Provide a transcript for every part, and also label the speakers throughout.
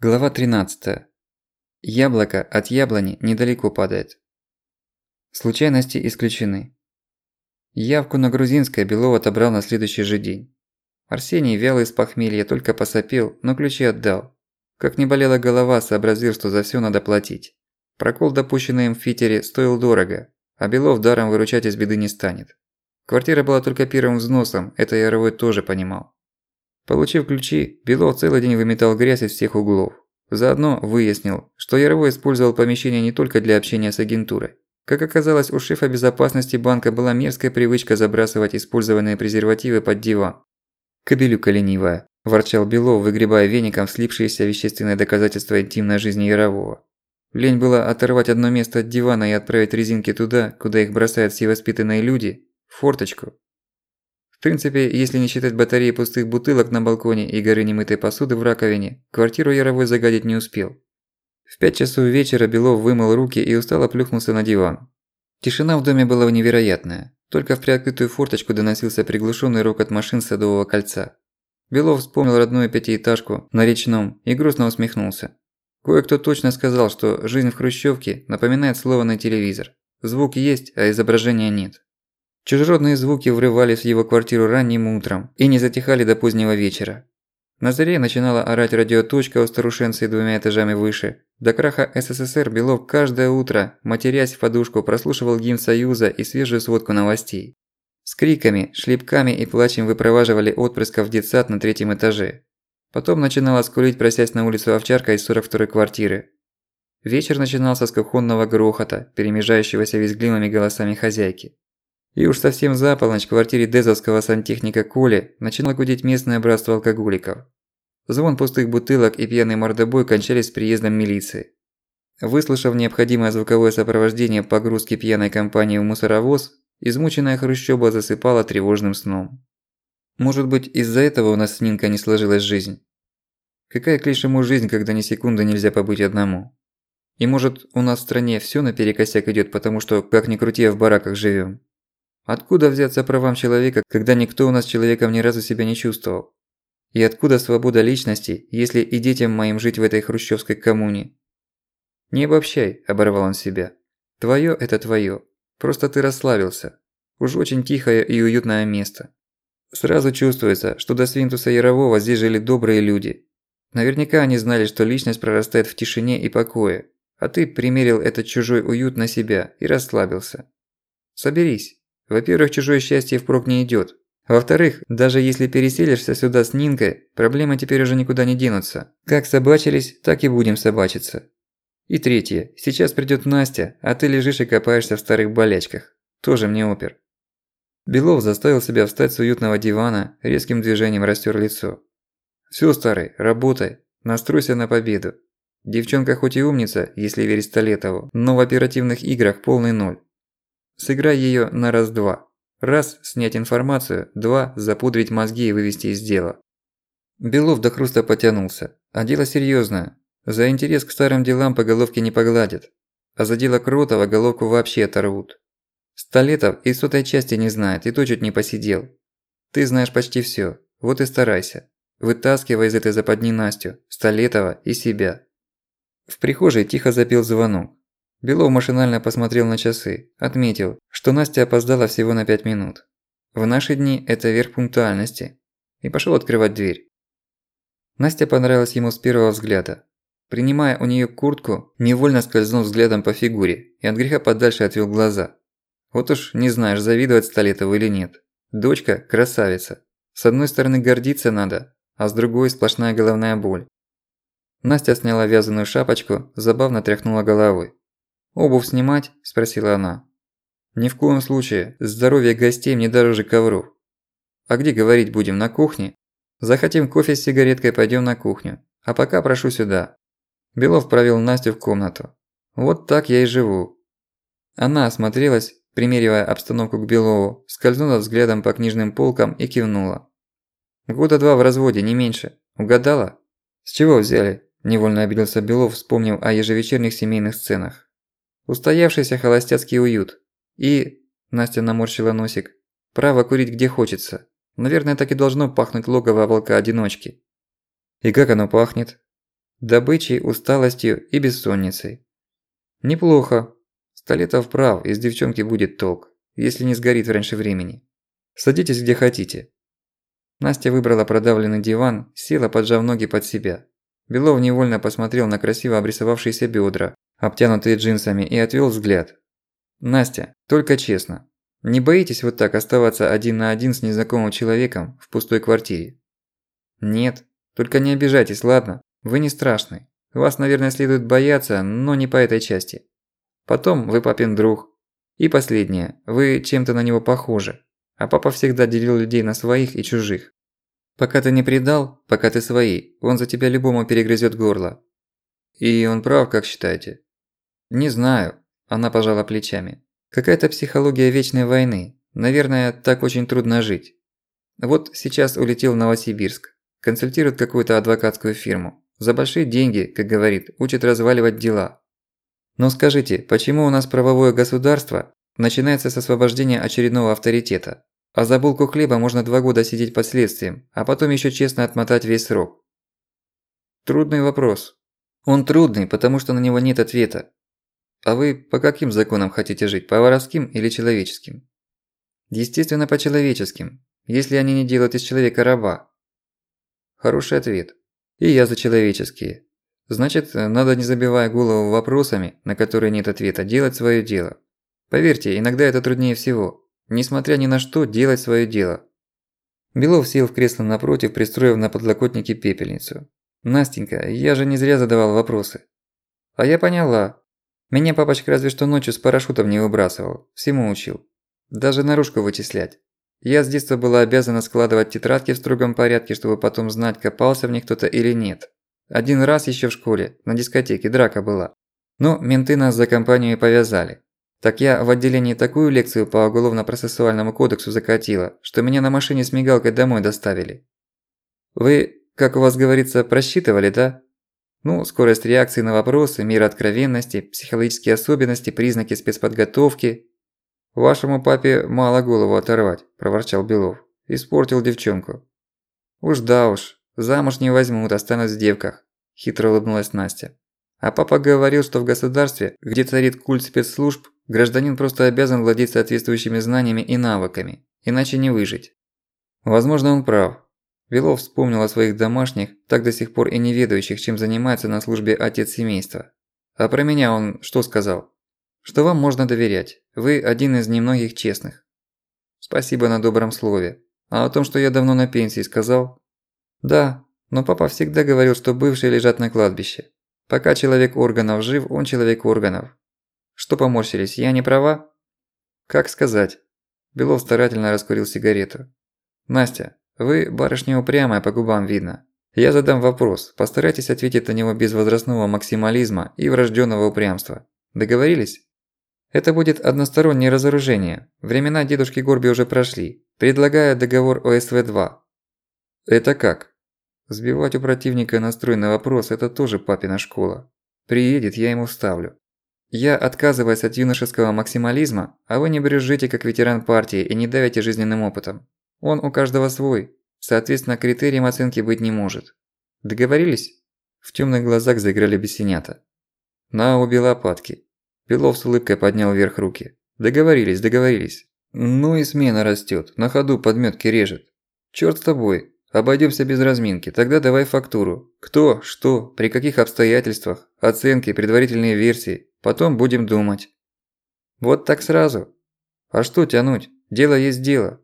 Speaker 1: Глава 13. Яблоко от яблони недалеко падает. Случайности исключены. Явку на грузинское Белов отобрал на следующий же день. Арсений, вялый с похмелья, только посопел, но ключи отдал. Как не болела голова, сообразил, что за всё надо платить. Прокол, допущенный им в Фитере, стоил дорого, а Белов даром выручать из беды не станет. Квартира была только первым взносом, это Яровой тоже понимал. Получив ключи, Белов целый день выметал грязь из всех углов. Заодно выяснил, что Яровой использовал помещение не только для общения с агентурой. Как оказалось, у шефа безопасности банка была мерзкая привычка забрасывать использованные презервативы под диван. «Кобелюка ленивая», – ворчал Белов, выгребая веником слипшиеся вещественные доказательства интимной жизни Ярового. Лень было оторвать одно место от дивана и отправить резинки туда, куда их бросают все воспитанные люди, в форточку, в принципе, если не считать батареи пустых бутылок на балконе и горы немытой посуды в раковине, квартиру Яровой загадить не успел. В пять часов вечера Белов вымыл руки и устало плюхнулся на диван. Тишина в доме была невероятная. Только в приоткрытую форточку доносился приглушенный рокот машин Садового кольца. Белов вспомнил родную пятиэтажку на речном и грустно усмехнулся. Кое-кто точно сказал, что жизнь в хрущевке напоминает сломанный телевизор. Звук есть, а изображения нет. Чужеродные звуки врывались в его квартиру ранним утром и не затихали до позднего вечера. На заре начинала орать радиоточка у старушенцы двумя этажами выше. До краха СССР Белов каждое утро, матерясь в подушку, прослушивал гимн Союза и свежую сводку новостей. С криками, шлепками и плачем выпроваживали отпрысков в детсад на третьем этаже. Потом начинала скулить, просясь на улицу овчарка из 42-й квартиры. Вечер начинался с кухонного грохота, перемежающегося визгливыми голосами хозяйки. И уж совсем за полночь в квартире дезовского сантехника Коли начинало гудеть местное братство алкоголиков. Звон пустых бутылок и пьяный мордобой кончались с приездом милиции. Выслушав необходимое звуковое сопровождение погрузки пьяной компании в мусоровоз, измученная хрущоба засыпала тревожным сном. Может быть, из-за этого у нас с Нинкой не сложилась жизнь? Какая к лишему жизнь, когда ни секунды нельзя побыть одному? И может, у нас в стране всё наперекосяк идёт, потому что, как ни крути, в бараках живём? Откуда взяться правам человека, когда никто у нас человеком ни разу себя не чувствовал? И откуда свобода личности, если и детям моим жить в этой хрущевской коммуне? Не обобщай, оборвал он себя. Твоё – это твоё. Просто ты расслабился. Уж очень тихое и уютное место. Сразу чувствуется, что до Свинтуса Ярового здесь жили добрые люди. Наверняка они знали, что личность прорастает в тишине и покое, а ты примерил этот чужой уют на себя и расслабился. Соберись. Во-первых, чужое счастье впрок не идёт. Во-вторых, даже если переселишься сюда с Нинкой, проблемы теперь уже никуда не денутся. Как собачились, так и будем собачиться. И третье. Сейчас придёт Настя, а ты лежишь и копаешься в старых болячках. Тоже мне опер. Белов заставил себя встать с уютного дивана, резким движением растер лицо. Всё, старый, работай, настройся на победу. Девчонка хоть и умница, если верить Столетову, но в оперативных играх полный ноль. Сыграй её на раз-два. Раз – снять информацию, два – запудрить мозги и вывести из дела. Белов до хруста потянулся. А дело серьёзное. За интерес к старым делам по головке не погладят. А за дело Кротова головку вообще оторвут. Столетов и сотой части не знает, и то чуть не посидел. Ты знаешь почти всё, вот и старайся. Вытаскивай из этой западни Настю, Столетова и себя. В прихожей тихо запел звонок. Белов машинально посмотрел на часы, отметил, что Настя опоздала всего на пять минут. В наши дни это верх пунктуальности. И пошёл открывать дверь. Настя понравилась ему с первого взгляда. Принимая у неё куртку, невольно скользнул взглядом по фигуре и от греха подальше отвел глаза. Вот уж не знаешь, завидовать Столетову или нет. Дочка – красавица. С одной стороны гордиться надо, а с другой – сплошная головная боль. Настя сняла вязаную шапочку, забавно тряхнула головой. «Обувь снимать?» – спросила она. «Ни в коем случае. Здоровье гостей мне дороже ковров. А где говорить будем, на кухне? Захотим кофе с сигареткой, пойдем на кухню. А пока прошу сюда». Белов провел Настю в комнату. «Вот так я и живу». Она осмотрелась, примеривая обстановку к Белову, скользнула взглядом по книжным полкам и кивнула. «Года два в разводе, не меньше. Угадала?» «С чего взяли?» – невольно обиделся Белов, вспомнив о ежевечерних семейных сценах. Устоявшийся холостяцкий уют. И, Настя наморщила носик, право курить где хочется. Наверное, так и должно пахнуть логово волка-одиночки. И как оно пахнет? добычей, усталостью и бессонницей. Неплохо. Столетов прав, из девчонки будет толк, если не сгорит раньше времени. Садитесь где хотите. Настя выбрала продавленный диван, села, поджав ноги под себя. Белов невольно посмотрел на красиво обрисовавшиеся бедра, обтянутые джинсами, и отвел взгляд. «Настя, только честно, не боитесь вот так оставаться один на один с незнакомым человеком в пустой квартире?» «Нет, только не обижайтесь, ладно? Вы не страшный. Вас, наверное, следует бояться, но не по этой части. Потом вы папин друг. И последнее, вы чем-то на него похожи. А папа всегда делил людей на своих и чужих. Пока ты не предал, пока ты свои, он за тебя любому перегрызет горло. И он прав, как считаете? Не знаю, она пожала плечами. Какая-то психология вечной войны. Наверное, так очень трудно жить. Вот сейчас улетел в Новосибирск. Консультирует какую-то адвокатскую фирму. За большие деньги, как говорит, учит разваливать дела. Но скажите, почему у нас правовое государство начинается с освобождения очередного авторитета? А за булку хлеба можно два года сидеть под следствием, а потом еще честно отмотать весь срок. Трудный вопрос. Он трудный, потому что на него нет ответа. А вы по каким законам хотите жить, по воровским или человеческим? Естественно, по человеческим, если они не делают из человека раба. Хороший ответ. И я за человеческие. Значит, надо, не забивая голову вопросами, на которые нет ответа, делать своё дело. Поверьте, иногда это труднее всего. Несмотря ни на что, делать своё дело. Белов сел в кресло напротив, пристроив на подлокотнике пепельницу. «Настенька, я же не зря задавал вопросы». «А я поняла. Меня папочка разве что ночью с парашютом не выбрасывал. Всему учил. Даже наружку вычислять. Я с детства была обязана складывать тетрадки в строгом порядке, чтобы потом знать, копался в них кто-то или нет. Один раз ещё в школе, на дискотеке, драка была. Но менты нас за компанию и повязали. Так я в отделении такую лекцию по уголовно-процессуальному кодексу закатила, что меня на машине с мигалкой домой доставили. Вы, как у вас говорится, просчитывали, да? Ну, скорость реакции на вопросы, мир откровенности, психологические особенности, признаки спецподготовки. Вашему папе мало голову оторвать, проворчал Белов. Испортил девчонку. Уж да уж, замуж не возьмут, останусь в девках, хитро улыбнулась Настя. А папа говорил, что в государстве, где царит культ спецслужб, Гражданин просто обязан владеть соответствующими знаниями и навыками, иначе не выжить. Возможно, он прав. Белов вспомнил о своих домашних, так до сих пор и не ведающих, чем занимается на службе отец семейства. А про меня он что сказал? Что вам можно доверять. Вы один из немногих честных. Спасибо на добром слове. А о том, что я давно на пенсии, сказал? Да, но папа всегда говорил, что бывшие лежат на кладбище. Пока человек органов жив, он человек органов. Что поморщились, я не права? Как сказать? Белов старательно раскурил сигарету. Настя, вы барышня упрямая, по губам видно. Я задам вопрос, постарайтесь ответить на него без возрастного максимализма и врожденного упрямства. Договорились? Это будет одностороннее разоружение. Времена дедушки Горби уже прошли. Предлагаю договор ОСВ-2. Это как? Сбивать у противника настрой на вопрос – это тоже папина школа. Приедет, я ему вставлю. Я отказываюсь от юношеского максимализма, а вы не брюзжите как ветеран партии и не давите жизненным опытом. Он у каждого свой, соответственно, критерием оценки быть не может. Договорились? В тёмных глазах заиграли бесенята. На обе лопатки. Белов с улыбкой поднял вверх руки. Договорились, договорились. Ну и смена растёт, на ходу подмётки режет. Чёрт с тобой, обойдёмся без разминки, тогда давай фактуру. Кто, что, при каких обстоятельствах, оценки, предварительные версии. Потом будем думать. Вот так сразу. А что тянуть? Дело есть дело.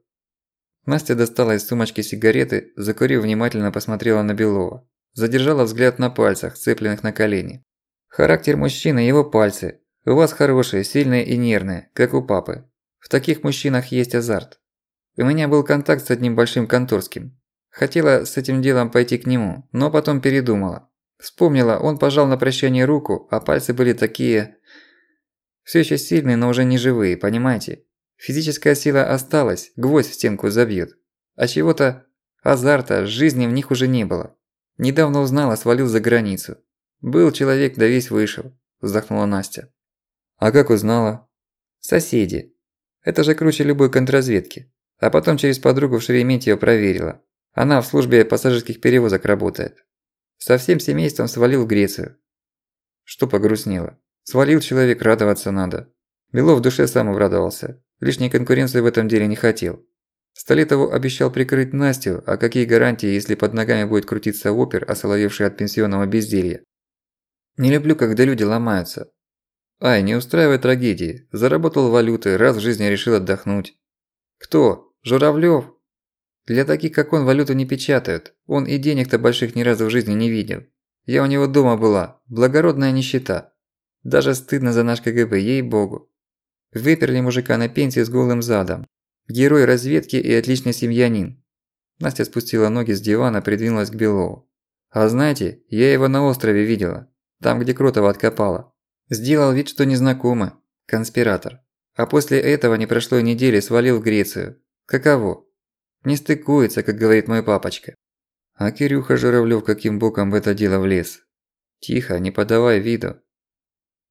Speaker 1: Настя достала из сумочки сигареты, закурив, внимательно посмотрела на Белова. Задержала взгляд на пальцах, цепленных на колени. Характер мужчины – его пальцы. У вас хорошие, сильные и нервные, как у папы. В таких мужчинах есть азарт. У меня был контакт с одним большим конторским. Хотела с этим делом пойти к нему, но потом передумала. Вспомнила, он пожал на прощание руку, а пальцы были такие... Все еще сильные, но уже не живые, понимаете? Физическая сила осталась, гвоздь в стенку забьет. А чего-то... азарта, жизни в них уже не было. Недавно узнала, свалил за границу. Был человек, да весь вышел, вздохнула Настя. А как узнала? Соседи. Это же круче любой контрразведки. А потом через подругу в Шереметьево проверила. Она в службе пассажирских перевозок работает. Со всем семейством свалил в Грецию. Что погрустнело? Свалил человек, радоваться надо. Белов в душе сам обрадовался. Лишней конкуренции в этом деле не хотел. Столетову обещал прикрыть Настю, а какие гарантии, если под ногами будет крутиться опер, осоловевший от пенсионного безделья? Не люблю, когда люди ломаются. Ай, не устраивай трагедии. Заработал валюты, раз в жизни решил отдохнуть. Кто? Журавлёв? Для таких, как он, валюту не печатают. Он и денег-то больших ни разу в жизни не видел. Я у него дома была. Благородная нищета. Даже стыдно за наш КГБ, ей-богу. Выперли мужика на пенсии с голым задом. Герой разведки и отличный семьянин. Настя спустила ноги с дивана, придвинулась к Белову. А знаете, я его на острове видела. Там, где Кротова откопала. Сделал вид, что незнакомы. Конспиратор. А после этого не прошло недели свалил в Грецию. Каково? Не стыкуется, как говорит мой папочка. А Кирюха Журавлёв каким боком в это дело влез? Тихо, не подавай виду.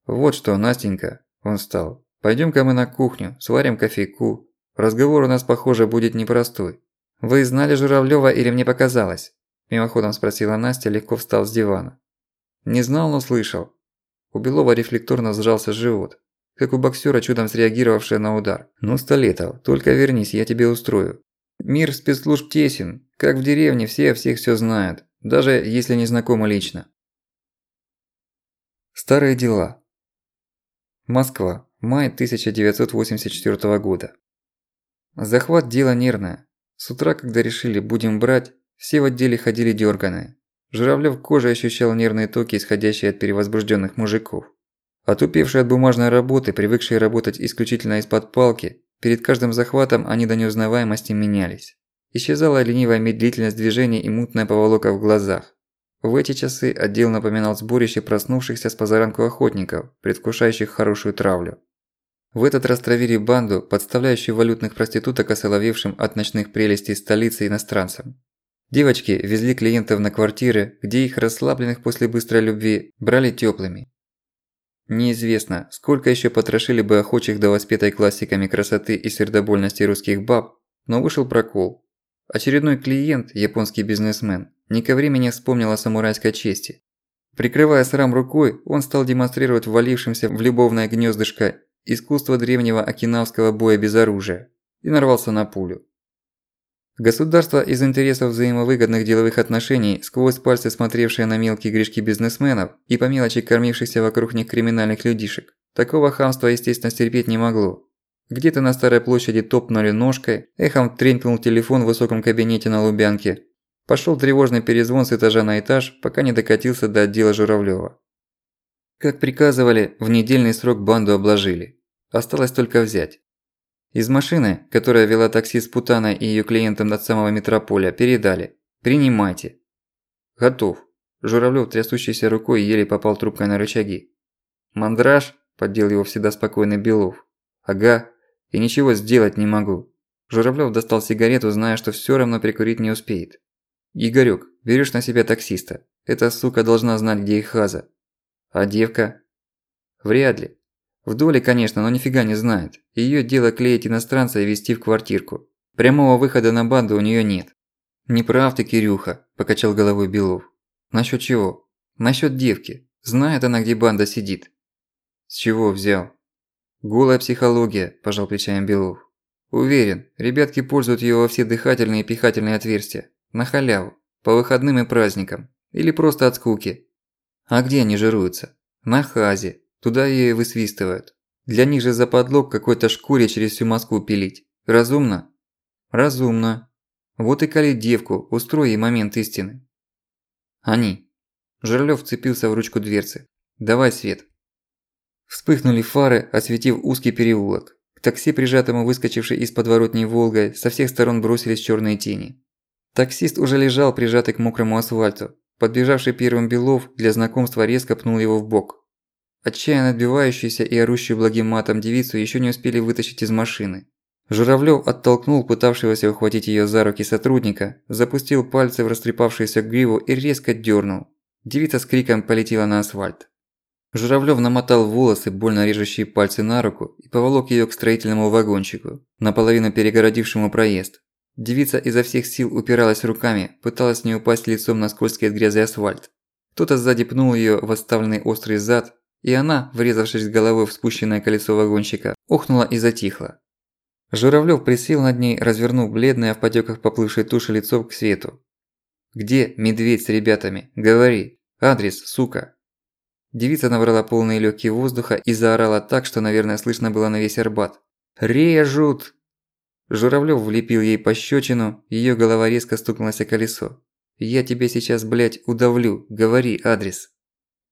Speaker 1: Вот что, Настенька, он встал. Пойдём-ка мы на кухню, сварим кофейку. Разговор у нас, похоже, будет непростой. Вы знали Журавлёва или мне показалось? Мимоходом спросила Настя, легко встал с дивана. Не знал, но слышал. У Белова рефлекторно сжался живот, как у боксера, чудом среагировавшего на удар. «Ну, Столетов, только вернись, я тебе устрою. Мир спецслужб тесен, как в деревне все о всех всё знают, даже если не знакомы лично». Старые дела. Москва. Май 1984 года. Захват – дело нервное. С утра, когда решили «будем брать», все в отделе ходили дёрганые. Журавлёв кожей ощущал нервные токи, исходящие от перевозбужденных мужиков. Отупевшие от бумажной работы, привыкшие работать исключительно из-под палки, перед каждым захватом они до неузнаваемости менялись. Исчезала ленивая медлительность движений и мутная поволока в глазах. В эти часы отдел напоминал сборище проснувшихся с позаранку охотников, предвкушающих хорошую травлю. В этот раз травили банду, подставляющую валютных проституток осоловевшим от ночных прелестей столицы иностранцам. Девочки везли клиентов на квартиры, где их расслабленных после быстрой любви брали тёплыми. Неизвестно, сколько ещё потрошили бы охочих до воспетой классиками красоты и сердобольности русских баб, но вышел прокол. Очередной клиент, японский бизнесмен, не ко времени вспомнил о самурайской чести. Прикрывая срам рукой, он стал демонстрировать ввалившимся в любовное гнездышко искусство древнего окинавского боя без оружия и нарвался на пулю. Государство из интересов взаимовыгодных деловых отношений, сквозь пальцы смотревшие на мелкие грешки бизнесменов и по мелочи кормившихся вокруг них криминальных людишек, такого хамства, естественно, стерпеть не могло. Где-то на Старой площади топнули ножкой, эхом тренькнул телефон в высоком кабинете на Лубянке. Пошёл тревожный перезвон с этажа на этаж, пока не докатился до отдела Журавлёва. Как приказывали, в недельный срок банду обложили. Осталось только взять. Из машины, которая вела такси с Путаной и её клиентом от самого метрополя, передали. Принимайте. Готов. Журавлёв трясущейся рукой еле попал трубкой на рычаги. Мандраж, поддел его всегда спокойный Белов. Ага, и ничего сделать не могу. Журавлёв достал сигарету, зная, что всё равно прикурить не успеет. Игорёк, берёшь на себя таксиста. Эта сука должна знать, где их хаза. А девка? Вряд ли. В доле, конечно, но нифига не знает. Её дело клеить иностранца и вести в квартирку. Прямого выхода на банду у неё нет. «Не прав ты, Кирюха», – покачал головой Белов. «Насчёт чего?» «Насчёт девки. Знает она, где банда сидит». «С чего взял?» «Голая психология», – пожал плечами Белов. «Уверен, ребятки пользуют её во все дыхательные и пихательные отверстия. На халяву. По выходным и праздникам. Или просто от скуки. А где они жируются? На хазе. Туда и высвистывают. Для них же западло какой-то шкуре через всю Москву пилить. Разумно? Разумно. Вот и кали девку, устрой ей момент истины. Они. Жерлёв вцепился в ручку дверцы. Давай свет. Вспыхнули фары, осветив узкий переулок. К такси, прижатому выскочившей из подворотни Волгой, со всех сторон бросились чёрные тени. Таксист уже лежал, прижатый к мокрому асфальту. Подбежавший первым Белов для знакомства резко пнул его в бок. Отчаянно отбивающуюся и орущую благим матом девицу еще не успели вытащить из машины. Журавлёв оттолкнул пытавшегося ухватить её за руки сотрудника, запустил пальцы в растрепавшуюся гриву и резко дёрнул. Девица с криком полетела на асфальт. Журавлёв намотал волосы, больно режущие пальцы на руку, и поволок её к строительному вагончику, наполовину перегородившему проезд. Девица изо всех сил упиралась руками, пыталась не упасть лицом на скользкий от грязи асфальт. Кто-то сзади пнул её в оставленный острый зад, и она, врезавшись головой в спущенное колесо вагончика, охнула и затихла. Журавлёв присел над ней, развернув бледное в потёках поплывшей туши лицо к свету. «Где медведь с ребятами? Говори! Адрес, сука!» Девица набрала полные легкие воздуха и заорала так, что, наверное, слышно было на весь Арбат. «Режут!» Журавлёв влепил ей пощечину, её голова резко стукнулась о колесо. «Я тебя сейчас, блядь, удавлю, говори адрес».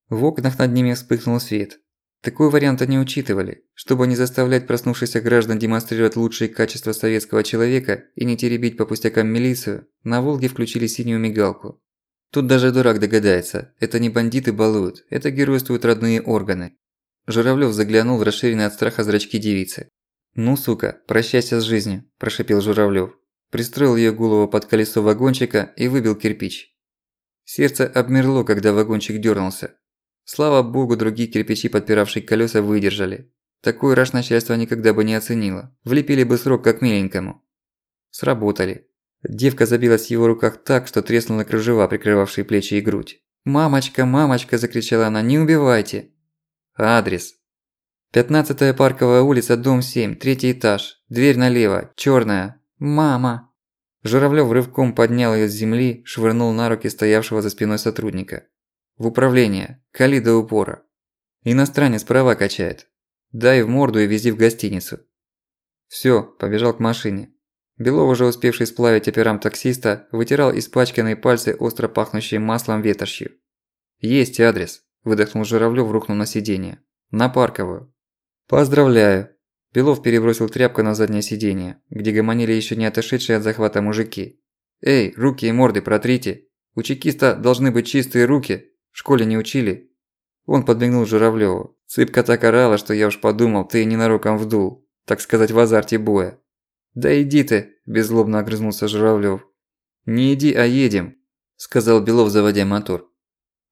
Speaker 1: В окнах над ними вспыхнул свет. Такой вариант они учитывали, чтобы не заставлять проснувшихся граждан демонстрировать лучшие качества советского человека и не теребить по пустякам милицию, на «Волге» включили синюю мигалку. Тут даже дурак догадается, это не бандиты балуют, это геройствуют родные органы. Журавлёв заглянул в расширенные от страха зрачки девицы. «Ну, сука, прощайся с жизнью», – прошипел Журавлёв. Пристроил её голову под колесо вагончика и выбил кирпич. Сердце обмерло, когда вагончик дёрнулся. Слава богу, другие кирпичи, подпиравшие колёса, выдержали. Такой раш начальство никогда бы не оценило. Влепили бы срок как миленькому. Сработали. Девка забилась в его руках так, что треснула кружева, прикрывавшие плечи и грудь. «Мамочка, мамочка!» – закричала она. «Не убивайте!» «Адрес!» «Пятнадцатая парковая улица, дом 7, третий этаж. Дверь налево, чёрная. Мама!» Журавлёв рывком поднял её с земли, швырнул на руки стоявшего за спиной сотрудника. «В управление. Кали до упора. Иностранец права качает. Дай в морду и вези в гостиницу». Всё, побежал к машине. Белов, уже успевший сплавить операм таксиста, вытирал испачканные пальцы остро пахнущие маслом ветошью. «Есть адрес», – выдохнул Журавлёв, рухнув на сиденье. «На Парковую». «Поздравляю». Белов перебросил тряпку на заднее сиденье, где гомонили еще не отошедшие от захвата мужики. «Эй, руки и морды протрите! У чекиста должны быть чистые руки! В школе не учили?» Он подмигнул Журавлёву. Цыпка так орала, что я уж подумал, ты ненароком вдул, так сказать, в азарте боя. «Да иди ты!» – беззлобно огрызнулся Журавлёв. «Не иди, а едем!» – сказал Белов, заводя мотор.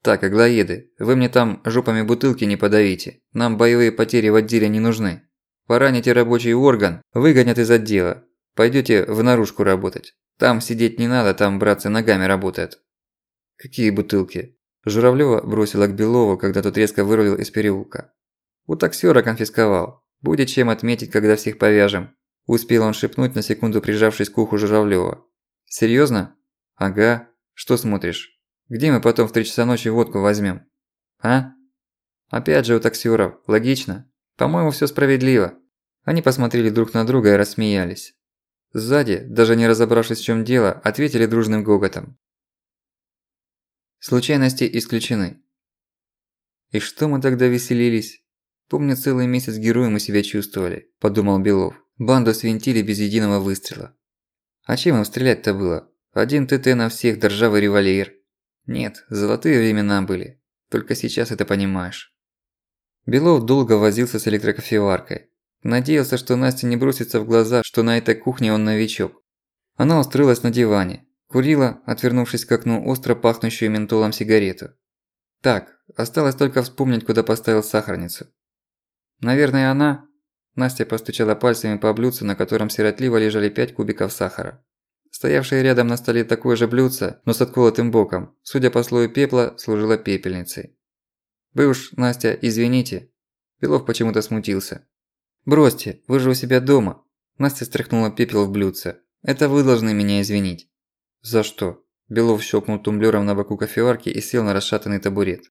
Speaker 1: «Так, аглоеды, вы мне там жопами бутылки не подавите. Нам боевые потери в отделе не нужны. Пораните рабочий орган, выгонят из отдела. Пойдёте в наружку работать. Там сидеть не надо, там братцы ногами работают». «Какие бутылки?» Журавлёва бросила к Белову, когда тот резко вырулил из переулка. «У таксёра конфисковал. Будет чем отметить, когда всех повяжем. Успел он шепнуть, на секунду прижавшись к уху Журавлёва. «Серьёзно? Ага. Что смотришь? Где мы потом в три часа ночи водку возьмём? А? Опять же у таксёров. Логично. По-моему, всё справедливо». Они посмотрели друг на друга и рассмеялись. Сзади, даже не разобравшись в чём дело, ответили дружным гоготом. Случайности исключены. И что мы тогда веселились? Помню, целый месяц героем мы себя чувствовали, подумал Белов. Банду свинтили без единого выстрела. А чем им стрелять-то было? Один ТТ на всех, державый револьвер. Нет, золотые времена были. Только сейчас это понимаешь. Белов долго возился с электрокофеваркой. Надеялся, что Настя не бросится в глаза, что на этой кухне он новичок. Она устроилась на диване. Курила, отвернувшись к окну, остро пахнущую ментолом сигарету. Так, осталось только вспомнить, куда поставил сахарницу. Наверное, она, Настя постучала пальцами по блюдцу, на котором сиротливо лежали пять кубиков сахара. Стоявшее рядом на столе такое же блюдце, но с отколотым боком, судя по слою пепла, служило пепельницей. «Вы уж, Настя, извините». Белов почему-то смутился. «Бросьте, вы же у себя дома». Настя стряхнула пепел в блюдце. «Это вы должны меня извинить». «За что?» Белов щелкнул тумблером на боку кофеварки и сел на расшатанный табурет.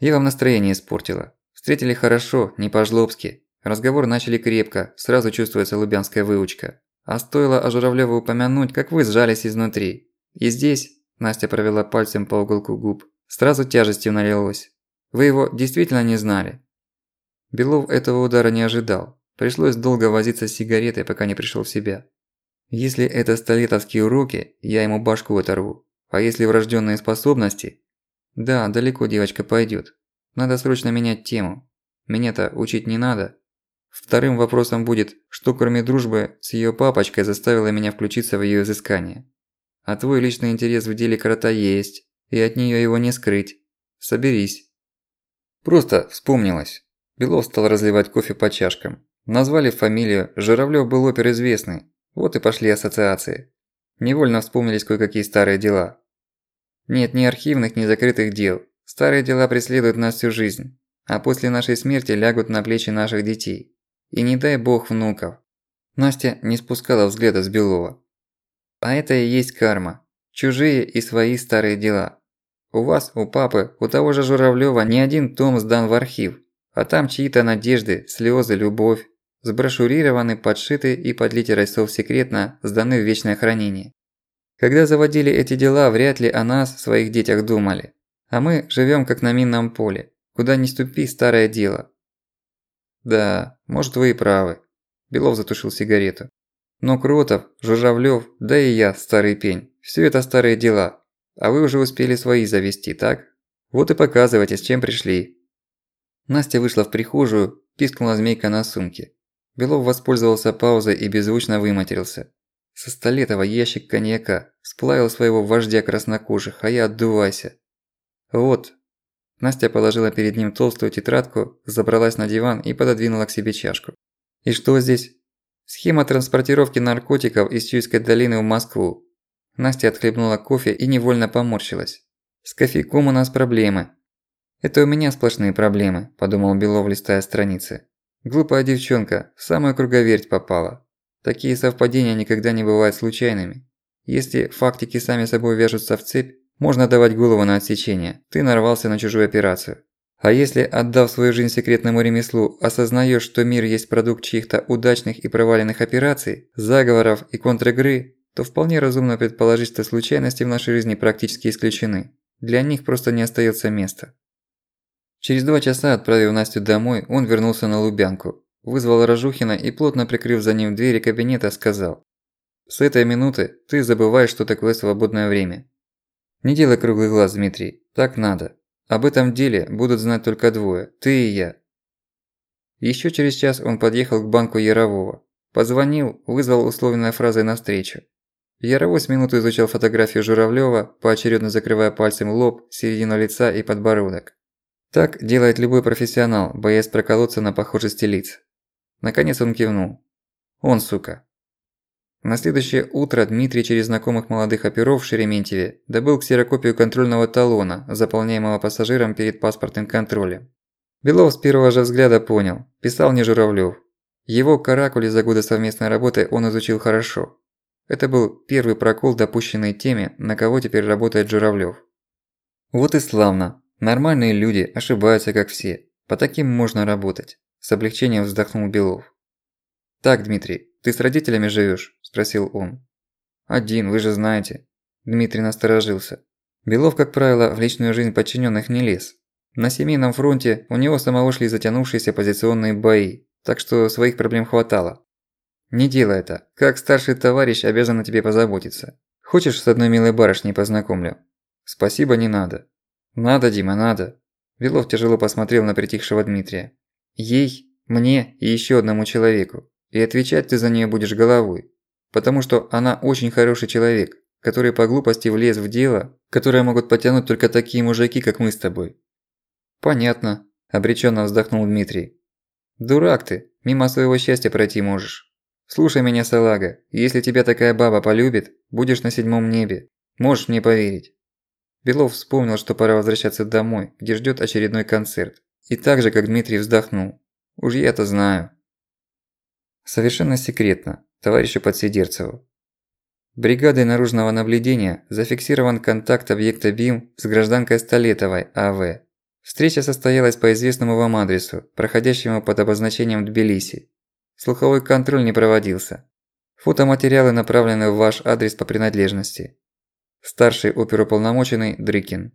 Speaker 1: «Я вам настроение испортила. Встретили хорошо, не по-жлобски. Разговор начали крепко, сразу чувствуется лубянская выучка. А стоило о Журавлёве упомянуть, как вы сжались изнутри. И здесь, Настя провела пальцем по уголку губ, сразу тяжестью налилось. Вы его действительно не знали? Белов этого удара не ожидал. Пришлось долго возиться с сигаретой, пока не пришел в себя. Если это столетовские уроки, я ему башку оторву. А если врожденные способности? Да, далеко девочка пойдет. Надо срочно менять тему. Меня-то учить не надо, Вторым вопросом будет, что кроме дружбы с её папочкой заставило меня включиться в её изыскание. А твой личный интерес в деле крота есть, и от неё его не скрыть. Соберись. Просто вспомнилось. Белов стал разливать кофе по чашкам. Назвали фамилию, Журавлёв был опер известный. Вот и пошли ассоциации. Невольно вспомнились кое-какие старые дела. Нет ни архивных, ни закрытых дел. Старые дела преследуют нас всю жизнь, а после нашей смерти лягут на плечи наших детей. И не дай бог внуков. Настя не спускала взгляда с Белова. А это и есть карма. Чужие и свои старые дела. У вас, у папы, у того же Журавлёва не один том сдан в архив, а там чьи-то надежды, слезы, любовь, сброшурированы, подшиты и под литерой слов секретно сданы в вечное хранение. Когда заводили эти дела, вряд ли о нас, своих детях думали. А мы живем как на минном поле. Куда ни ступи, старое дело. Да, может вы и правы. Белов затушил сигарету. Но Кротов, Жужавлёв, да и я, старый пень, все это старые дела. А вы уже успели свои завести, так? Вот и показывайте, с чем пришли. Настя вышла в прихожую, пискнула змейка на сумке. Белов воспользовался паузой и беззвучно выматерился. Со столетого ящик коньяка, сплавил своего вождя краснокожих, а я отдувайся. Вот. Настя положила перед ним толстую тетрадку, забралась на диван и пододвинула к себе чашку. И что здесь? Схема транспортировки наркотиков из Чуйской долины в Москву. Настя отхлебнула кофе и невольно поморщилась. С кофейком у нас проблемы. Это у меня сплошные проблемы, подумал Белов, листая страницы. Глупая девчонка, в самую круговерть попала. Такие совпадения никогда не бывают случайными. Если фактики сами собой вяжутся в цепь, можно давать голову на отсечение. Ты нарвался на чужую операцию. А если, отдав свою жизнь секретному ремеслу, осознаешь, что мир есть продукт чьих-то удачных и проваленных операций, заговоров и контр-игры, то вполне разумно предположить, что случайности в нашей жизни практически исключены. Для них просто не остается места. Через два часа, отправив Настю домой, он вернулся на Лубянку, вызвал Рожухина и, плотно прикрыв за ним двери кабинета, сказал «С этой минуты ты забываешь, что такое свободное время. Не делай круглый глаз, Дмитрий, так надо. Об этом деле будут знать только двое – ты и я». Ещё через час он подъехал к банку Ярового. Позвонил, вызвал условленной фразой на встречу. Яровой с минуту изучал фотографию Журавлёва, поочерёдно закрывая пальцем лоб, середину лица и подбородок. Так делает любой профессионал, боясь проколоться на похожести лиц. Наконец он кивнул. Он, сука. На следующее утро Дмитрий через знакомых молодых оперов в Шереметьеве добыл ксерокопию контрольного талона, заполняемого пассажиром перед паспортным контролем. Белов с первого же взгляда понял, писал не Журавлёв. Его каракули за годы совместной работы он изучил хорошо. Это был первый прокол, допущенный теми, на кого теперь работает Журавлёв. Вот и славно, Нормальные люди ошибаются, как все. По таким можно работать. С облегчением вздохнул Белов. «Так, Дмитрий, ты с родителями живёшь?» – спросил он. «Один, вы же знаете». Дмитрий насторожился. Белов, как правило, в личную жизнь подчиненных не лез. На семейном фронте у него самого шли затянувшиеся позиционные бои, так что своих проблем хватало. «Не делай это. Как старший товарищ обязан о тебе позаботиться. Хочешь, с одной милой барышней познакомлю?» «Спасибо, не надо. «Надо, Дима, надо». Белов тяжело посмотрел на притихшего Дмитрия. «Ей, мне и еще одному человеку. И отвечать ты за нее будешь головой. Потому что она очень хороший человек, который по глупости влез в дело, которое могут потянуть только такие мужики, как мы с тобой». «Понятно», – обреченно вздохнул Дмитрий. «Дурак ты, мимо своего счастья пройти можешь. Слушай меня, салага, если тебя такая баба полюбит, будешь на седьмом небе. Можешь мне поверить». Белов вспомнил, что пора возвращаться домой, где ждёт очередной концерт. И так же, как Дмитрий вздохнул. Уж я это знаю. Совершенно секретно, товарищу Подсидерцеву. Бригадой наружного наблюдения зафиксирован контакт объекта БИМ с гражданкой Столетовой А.В. Встреча состоялась по известному вам адресу, проходящему под обозначением Тбилиси. Слуховой контроль не проводился. Фотоматериалы направлены в ваш адрес по принадлежности. Старший оперуполномоченный Дрыкин.